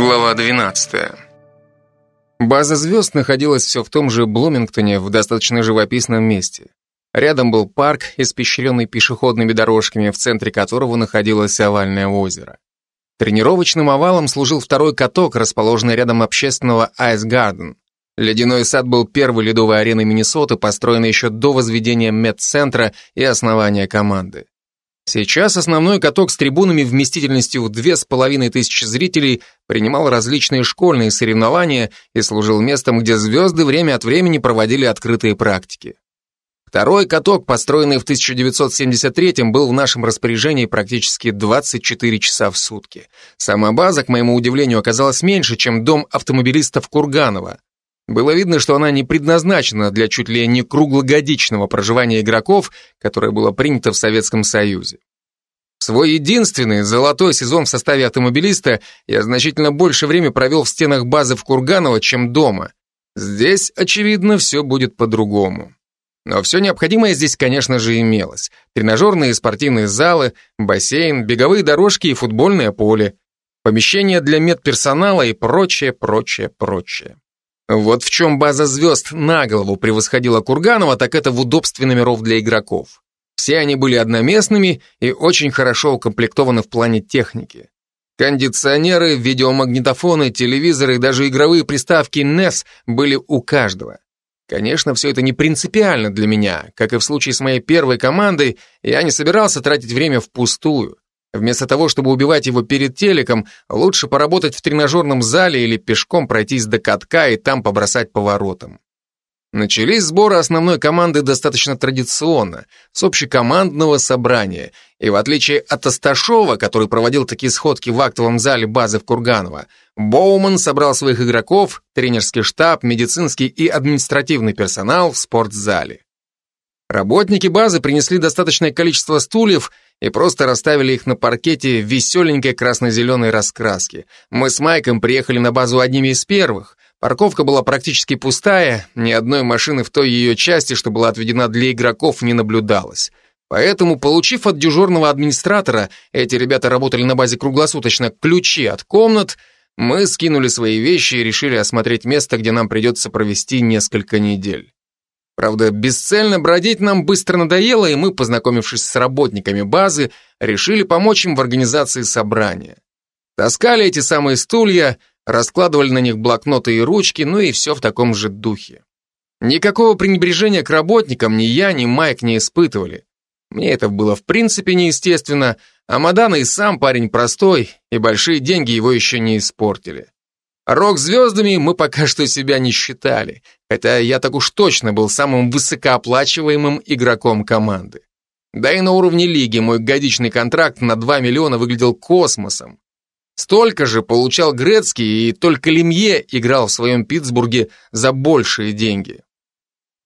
Глава 12. База звезд находилась все в том же Блумингтоне, в достаточно живописном месте. Рядом был парк, испещренный пешеходными дорожками, в центре которого находилось овальное озеро. Тренировочным овалом служил второй каток, расположенный рядом общественного Garden. Ледяной сад был первой ледовой ареной Миннесоты, построенной еще до возведения медцентра и основания команды. Сейчас основной каток с трибунами вместительностью в две с половиной тысячи зрителей принимал различные школьные соревнования и служил местом, где звезды время от времени проводили открытые практики. Второй каток, построенный в 1973-м, был в нашем распоряжении практически 24 часа в сутки. Сама база, к моему удивлению, оказалась меньше, чем дом автомобилистов Курганова. Было видно, что она не предназначена для чуть ли не круглогодичного проживания игроков, которое было принято в Советском Союзе. В свой единственный золотой сезон в составе автомобилиста я значительно больше времени провел в стенах базы в Курганово, чем дома. Здесь, очевидно, все будет по-другому. Но все необходимое здесь, конечно же, имелось. Тренажерные и спортивные залы, бассейн, беговые дорожки и футбольное поле, помещения для медперсонала и прочее, прочее, прочее. Вот в чем база звезд на голову превосходила Курганова, так это в удобстве номеров для игроков. Все они были одноместными и очень хорошо укомплектованы в плане техники. Кондиционеры, видеомагнитофоны, телевизоры и даже игровые приставки NES были у каждого. Конечно, все это не принципиально для меня. Как и в случае с моей первой командой, я не собирался тратить время впустую. Вместо того, чтобы убивать его перед телеком, лучше поработать в тренажерном зале или пешком пройтись до катка и там побросать поворотом. Начались сборы основной команды достаточно традиционно, с общекомандного собрания, и в отличие от Асташова, который проводил такие сходки в актовом зале базы в Курганово, Боуман собрал своих игроков, тренерский штаб, медицинский и административный персонал в спортзале. Работники базы принесли достаточное количество стульев и просто расставили их на паркете в веселенькой красно-зеленой раскраске. Мы с Майком приехали на базу одними из первых. Парковка была практически пустая, ни одной машины в той ее части, что была отведена для игроков, не наблюдалось. Поэтому, получив от дежурного администратора, эти ребята работали на базе круглосуточно, ключи от комнат, мы скинули свои вещи и решили осмотреть место, где нам придется провести несколько недель. Правда, бесцельно бродить нам быстро надоело, и мы, познакомившись с работниками базы, решили помочь им в организации собрания. Таскали эти самые стулья, раскладывали на них блокноты и ручки, ну и все в таком же духе. Никакого пренебрежения к работникам ни я, ни Майк не испытывали. Мне это было в принципе неестественно, а Мадана и сам парень простой, и большие деньги его еще не испортили. Рок-звездами мы пока что себя не считали, хотя я так уж точно был самым высокооплачиваемым игроком команды. Да и на уровне лиги мой годичный контракт на 2 миллиона выглядел космосом. Столько же получал Грецкий, и только Лемье играл в своем Питтсбурге за большие деньги.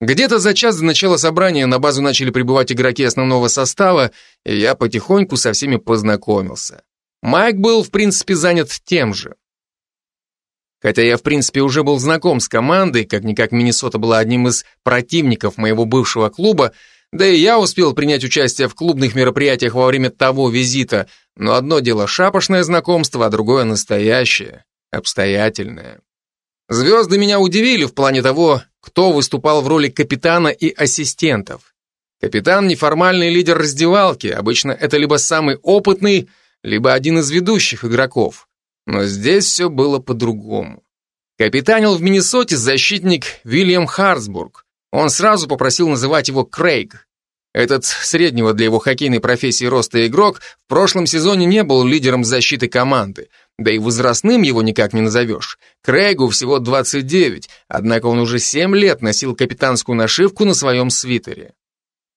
Где-то за час до начала собрания на базу начали прибывать игроки основного состава, и я потихоньку со всеми познакомился. Майк был, в принципе, занят тем же. Хотя я, в принципе, уже был знаком с командой, как-никак Миннесота была одним из противников моего бывшего клуба, да и я успел принять участие в клубных мероприятиях во время того визита, но одно дело шапошное знакомство, а другое настоящее, обстоятельное. Звезды меня удивили в плане того, кто выступал в роли капитана и ассистентов. Капитан – неформальный лидер раздевалки, обычно это либо самый опытный, либо один из ведущих игроков. Но здесь все было по-другому. Капитанил в Миннесоте защитник Вильям Харсбург. Он сразу попросил называть его Крейг. Этот среднего для его хоккейной профессии роста игрок в прошлом сезоне не был лидером защиты команды, да и возрастным его никак не назовешь. Крейгу всего 29, однако он уже 7 лет носил капитанскую нашивку на своем свитере.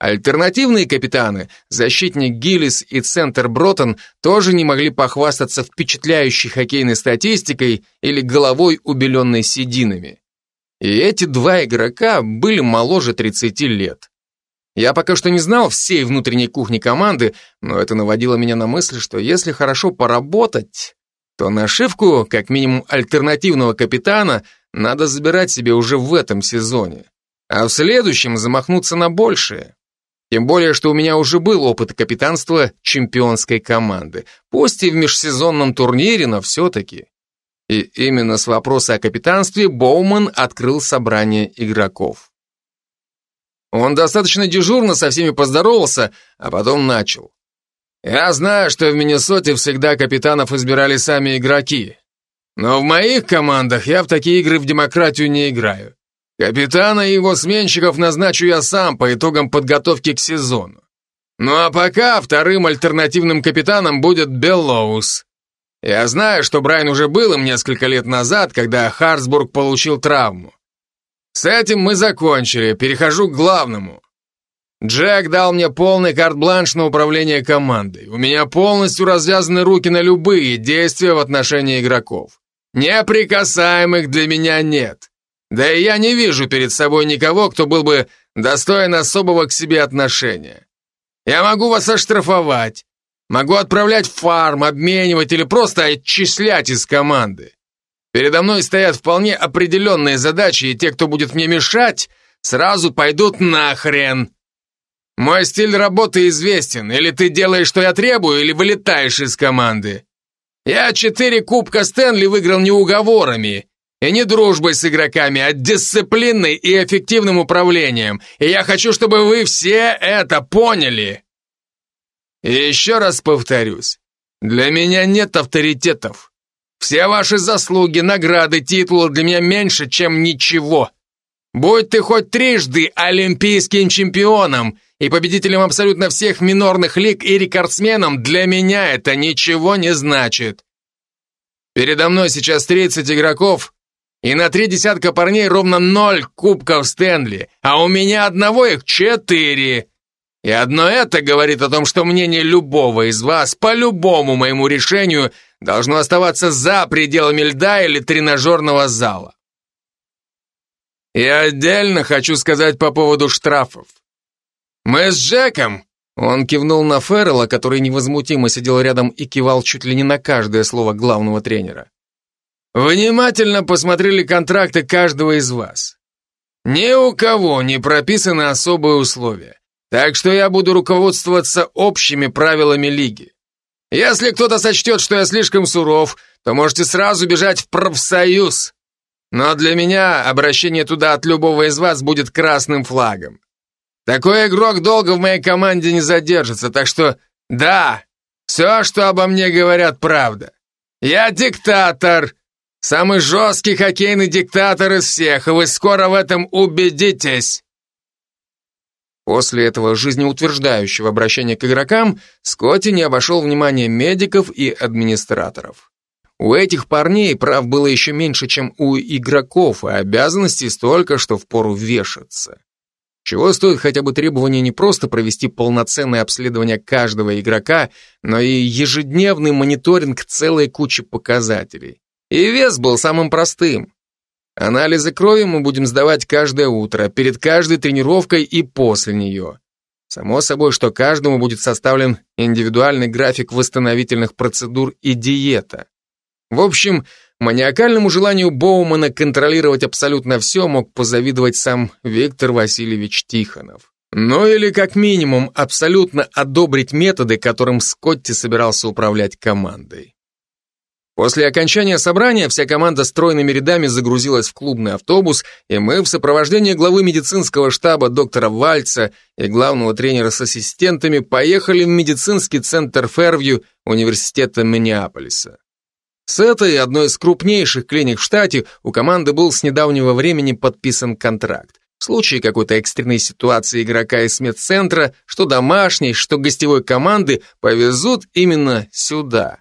Альтернативные капитаны, защитник Гиллис и центр Бротон, тоже не могли похвастаться впечатляющей хоккейной статистикой или головой, убеленной сединами. И эти два игрока были моложе 30 лет. Я пока что не знал всей внутренней кухни команды, но это наводило меня на мысль, что если хорошо поработать, то нашивку, как минимум альтернативного капитана, надо забирать себе уже в этом сезоне. А в следующем замахнуться на большее. Тем более, что у меня уже был опыт капитанства чемпионской команды. Пусть и в межсезонном турнире, но все-таки. И именно с вопроса о капитанстве Боуман открыл собрание игроков. Он достаточно дежурно со всеми поздоровался, а потом начал. «Я знаю, что в Миннесоте всегда капитанов избирали сами игроки. Но в моих командах я в такие игры в демократию не играю. Капитана и его сменщиков назначу я сам по итогам подготовки к сезону. Ну а пока вторым альтернативным капитаном будет Беллоус. Я знаю, что Брайан уже был им несколько лет назад, когда Харсбург получил травму. С этим мы закончили, перехожу к главному. Джек дал мне полный карт-бланш на управление командой. У меня полностью развязаны руки на любые действия в отношении игроков. Неприкасаемых для меня нет. Да и я не вижу перед собой никого, кто был бы достоин особого к себе отношения. Я могу вас оштрафовать, могу отправлять в фарм, обменивать или просто отчислять из команды. Передо мной стоят вполне определенные задачи, и те, кто будет мне мешать, сразу пойдут нахрен. Мой стиль работы известен. Или ты делаешь, что я требую, или вылетаешь из команды. Я четыре кубка Стэнли выиграл не уговорами и не дружбой с игроками, а дисциплиной и эффективным управлением. И я хочу, чтобы вы все это поняли. И еще раз повторюсь, для меня нет авторитетов. Все ваши заслуги, награды, титулы для меня меньше, чем ничего. Будь ты хоть трижды олимпийским чемпионом и победителем абсолютно всех минорных лиг и рекордсменом, для меня это ничего не значит. Передо мной сейчас 30 игроков, и на три десятка парней ровно ноль кубков Стэнли, а у меня одного их четыре. И одно это говорит о том, что мнение любого из вас по любому моему решению – должно оставаться за пределами льда или тренажерного зала. И отдельно хочу сказать по поводу штрафов. Мы с Джеком, он кивнул на Феррелла, который невозмутимо сидел рядом и кивал чуть ли не на каждое слово главного тренера. Внимательно посмотрели контракты каждого из вас. Ни у кого не прописаны особые условия, так что я буду руководствоваться общими правилами лиги. Если кто-то сочтет, что я слишком суров, то можете сразу бежать в профсоюз. Но для меня обращение туда от любого из вас будет красным флагом. Такой игрок долго в моей команде не задержится, так что да, все, что обо мне говорят, правда. Я диктатор, самый жесткий хоккейный диктатор из всех, и вы скоро в этом убедитесь. После этого жизнеутверждающего обращения к игрокам Скотти не обошел внимания медиков и администраторов. У этих парней прав было еще меньше, чем у игроков, и обязанностей столько, что впору вешаться. Чего стоит хотя бы требование не просто провести полноценное обследование каждого игрока, но и ежедневный мониторинг целой кучи показателей. И вес был самым простым. Анализы крови мы будем сдавать каждое утро, перед каждой тренировкой и после нее. Само собой, что каждому будет составлен индивидуальный график восстановительных процедур и диета. В общем, маниакальному желанию Боумана контролировать абсолютно все мог позавидовать сам Виктор Васильевич Тихонов. Ну или как минимум абсолютно одобрить методы, которым Скотти собирался управлять командой. После окончания собрания вся команда стройными рядами загрузилась в клубный автобус, и мы в сопровождении главы медицинского штаба доктора Вальца и главного тренера с ассистентами поехали в медицинский центр Фервью университета Миннеаполиса. С этой, одной из крупнейших клиник в штате, у команды был с недавнего времени подписан контракт. В случае какой-то экстренной ситуации игрока из медцентра, что домашней, что гостевой команды, повезут именно сюда.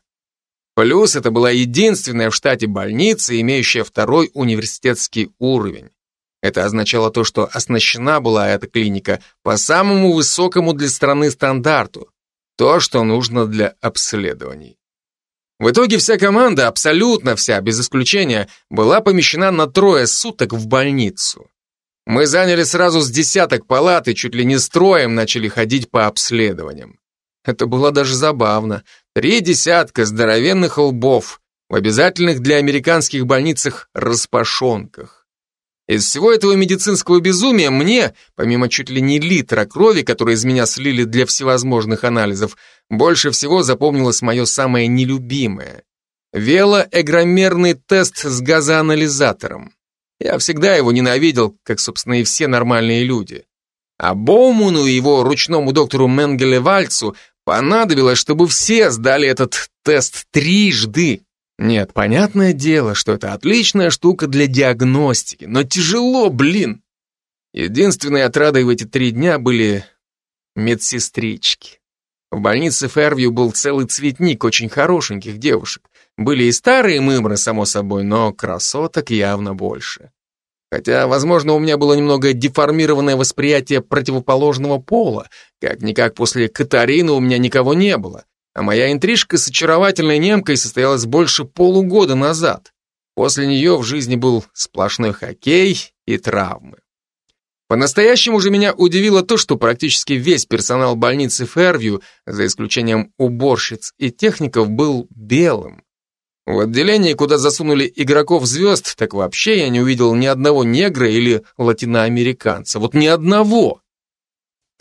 Плюс это была единственная в штате больница, имеющая второй университетский уровень. Это означало то, что оснащена была эта клиника по самому высокому для страны стандарту, то, что нужно для обследований. В итоге вся команда, абсолютно вся, без исключения, была помещена на трое суток в больницу. Мы заняли сразу с десяток палат и чуть ли не строем начали ходить по обследованиям. Это было даже забавно. Три десятка здоровенных лбов в обязательных для американских больницах распашонках. Из всего этого медицинского безумия мне, помимо чуть ли не литра крови, который из меня слили для всевозможных анализов, больше всего запомнилось мое самое нелюбимое. Велоэгромерный тест с газоанализатором. Я всегда его ненавидел, как, собственно, и все нормальные люди. А Боуману и его ручному доктору Менгеле Вальцу понадобилось, чтобы все сдали этот тест трижды. Нет, понятное дело, что это отличная штука для диагностики, но тяжело, блин. Единственной отрадой в эти три дня были медсестрички. В больнице Фервью был целый цветник очень хорошеньких девушек. Были и старые мымры, само собой, но красоток явно больше. Хотя, возможно, у меня было немного деформированное восприятие противоположного пола. Как-никак после Катарины у меня никого не было. А моя интрижка с очаровательной немкой состоялась больше полугода назад. После нее в жизни был сплошной хоккей и травмы. По-настоящему же меня удивило то, что практически весь персонал больницы Фервью, за исключением уборщиц и техников, был белым. В отделении, куда засунули игроков звезд, так вообще я не увидел ни одного негра или латиноамериканца. Вот ни одного.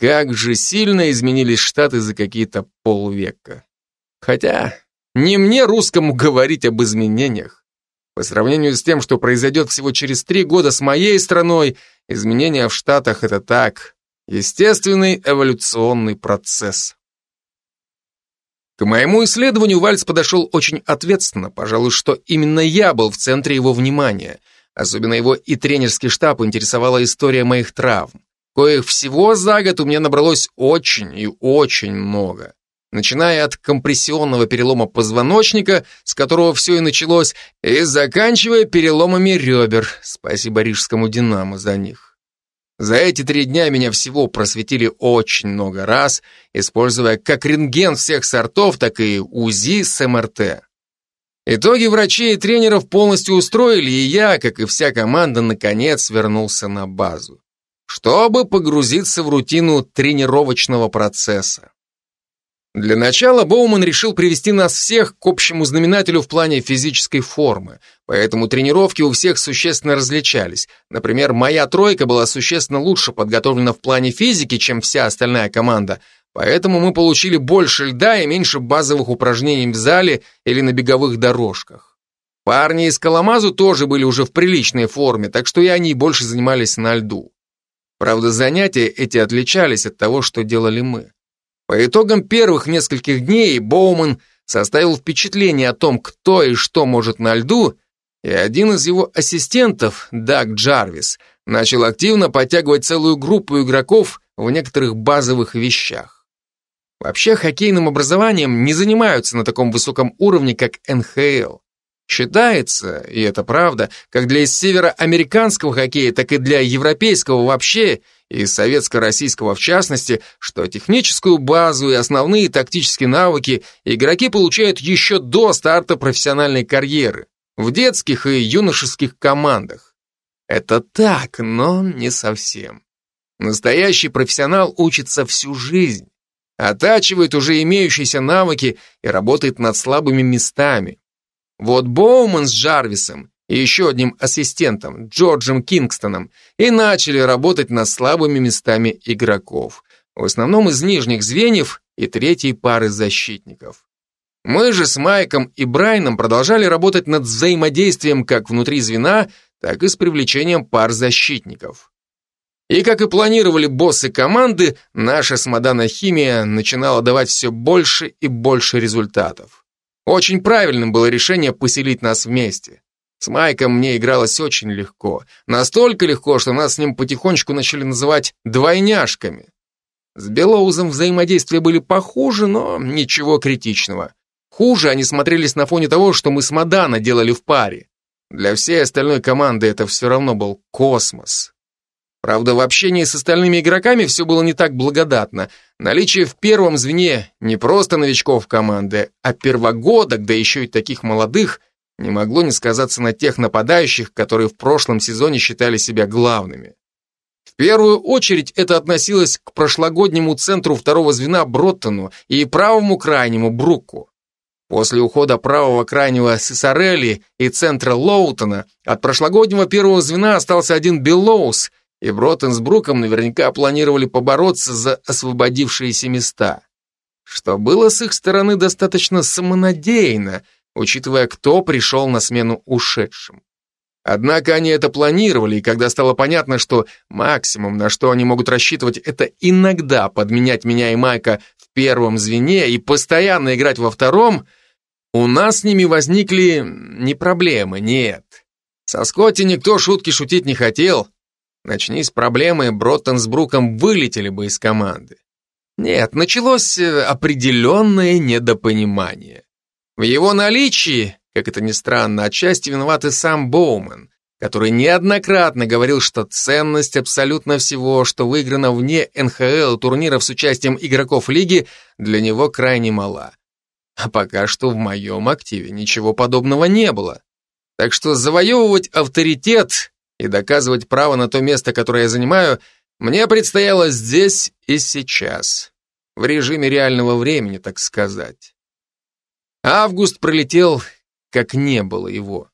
Как же сильно изменились Штаты за какие-то полвека. Хотя, не мне русскому говорить об изменениях. По сравнению с тем, что произойдет всего через три года с моей страной, изменения в Штатах — это так, естественный эволюционный процесс. К моему исследованию Вальц подошел очень ответственно, пожалуй, что именно я был в центре его внимания. Особенно его и тренерский штаб интересовала история моих травм. Коих всего за год у меня набралось очень и очень много начиная от компрессионного перелома позвоночника, с которого все и началось, и заканчивая переломами ребер, спасибо рижскому «Динамо» за них. За эти три дня меня всего просветили очень много раз, используя как рентген всех сортов, так и УЗИ с МРТ. Итоги врачей и тренеров полностью устроили, и я, как и вся команда, наконец вернулся на базу, чтобы погрузиться в рутину тренировочного процесса. Для начала Боуман решил привести нас всех к общему знаменателю в плане физической формы, поэтому тренировки у всех существенно различались. Например, моя тройка была существенно лучше подготовлена в плане физики, чем вся остальная команда, поэтому мы получили больше льда и меньше базовых упражнений в зале или на беговых дорожках. Парни из Коломазу тоже были уже в приличной форме, так что и они больше занимались на льду. Правда, занятия эти отличались от того, что делали мы. По итогам первых нескольких дней Боуман составил впечатление о том, кто и что может на льду, и один из его ассистентов, Даг Джарвис, начал активно подтягивать целую группу игроков в некоторых базовых вещах. Вообще хоккейным образованием не занимаются на таком высоком уровне, как НХЛ. Считается, и это правда, как для североамериканского хоккея, так и для европейского вообще – и советско-российского в частности, что техническую базу и основные тактические навыки игроки получают еще до старта профессиональной карьеры, в детских и юношеских командах. Это так, но не совсем. Настоящий профессионал учится всю жизнь, оттачивает уже имеющиеся навыки и работает над слабыми местами. Вот Боуман с Джарвисом и еще одним ассистентом, Джорджем Кингстоном, и начали работать над слабыми местами игроков, в основном из нижних звеньев и третьей пары защитников. Мы же с Майком и Брайном продолжали работать над взаимодействием как внутри звена, так и с привлечением пар защитников. И как и планировали боссы команды, наша с химия начинала давать все больше и больше результатов. Очень правильным было решение поселить нас вместе. С Майком мне игралось очень легко. Настолько легко, что нас с ним потихонечку начали называть двойняшками. С Белоузом взаимодействия были похуже, но ничего критичного. Хуже они смотрелись на фоне того, что мы с Мадана делали в паре. Для всей остальной команды это все равно был космос. Правда, в общении с остальными игроками все было не так благодатно. Наличие в первом звене не просто новичков команды, а первогодок, да еще и таких молодых, не могло не сказаться на тех нападающих, которые в прошлом сезоне считали себя главными. В первую очередь это относилось к прошлогоднему центру второго звена Броттону и правому крайнему Бруку. После ухода правого крайнего Сесарелли и центра Лоутона от прошлогоднего первого звена остался один Беллоус, и Броттон с Бруком наверняка планировали побороться за освободившиеся места. Что было с их стороны достаточно самонадеянно – учитывая, кто пришел на смену ушедшим. Однако они это планировали, и когда стало понятно, что максимум, на что они могут рассчитывать, это иногда подменять меня и Майка в первом звене и постоянно играть во втором, у нас с ними возникли не проблемы, нет. Со Скотти никто шутки шутить не хотел. Начни с проблемы, Броттон с Бруком вылетели бы из команды. Нет, началось э, определенное недопонимание. В его наличии как это ни странно, отчасти виноват и сам Боумен, который неоднократно говорил, что ценность абсолютно всего, что выиграно вне НХЛ турниров с участием игроков лиги, для него крайне мала. А пока что в моем активе ничего подобного не было. Так что завоевывать авторитет и доказывать право на то место, которое я занимаю, мне предстояло здесь и сейчас. В режиме реального времени, так сказать. Август пролетел как не было его.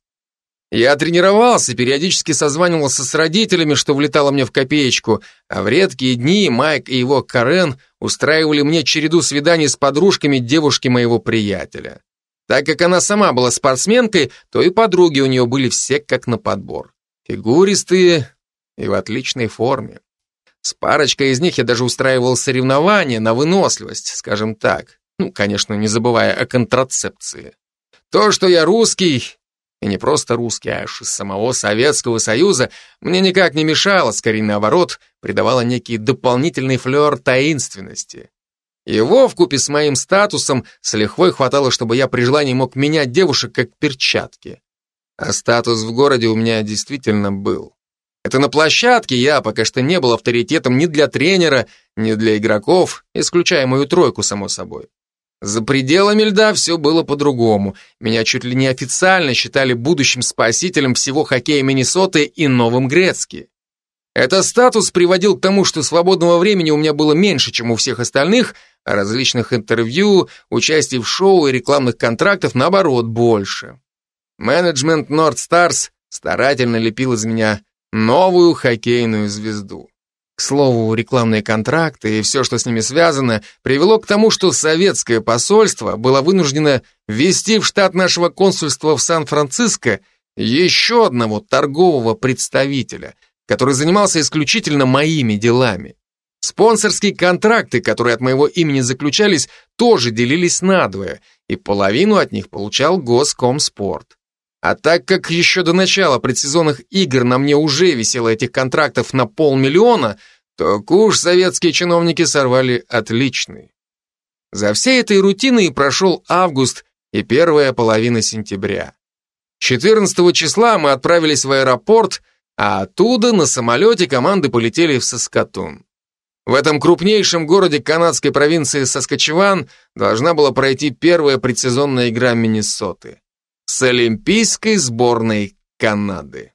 Я тренировался, периодически созванивался с родителями, что влетало мне в копеечку, а в редкие дни Майк и его Карен устраивали мне череду свиданий с подружками девушки моего приятеля. Так как она сама была спортсменкой, то и подруги у нее были все как на подбор. Фигуристые и в отличной форме. С парочкой из них я даже устраивал соревнования на выносливость, скажем так. Ну, конечно, не забывая о контрацепции. То, что я русский, и не просто русский, а аж из самого Советского Союза, мне никак не мешало, скорее наоборот, придавало некий дополнительный флер таинственности. Его вкупе с моим статусом с лихвой хватало, чтобы я при желании мог менять девушек как перчатки. А статус в городе у меня действительно был. Это на площадке я пока что не был авторитетом ни для тренера, ни для игроков, исключая мою тройку, само собой. За пределами льда все было по-другому. Меня чуть ли не официально считали будущим спасителем всего хоккея Миннесоты и Новым Грецки. Этот статус приводил к тому, что свободного времени у меня было меньше, чем у всех остальных, а различных интервью, участий в шоу и рекламных контрактов, наоборот, больше. Менеджмент Nord Stars старательно лепил из меня новую хоккейную звезду. К слову, рекламные контракты и все, что с ними связано, привело к тому, что советское посольство было вынуждено ввести в штат нашего консульства в Сан-Франциско еще одного торгового представителя, который занимался исключительно моими делами. Спонсорские контракты, которые от моего имени заключались, тоже делились надвое, и половину от них получал Госкомспорт. А так как еще до начала предсезонных игр на мне уже висело этих контрактов на полмиллиона, то куш советские чиновники сорвали отличный. За всей этой рутиной прошел август и первая половина сентября. 14 числа мы отправились в аэропорт, а оттуда на самолете команды полетели в Саскатун. В этом крупнейшем городе канадской провинции Саскачеван должна была пройти первая предсезонная игра Миннесоты с Олимпийской сборной Канады.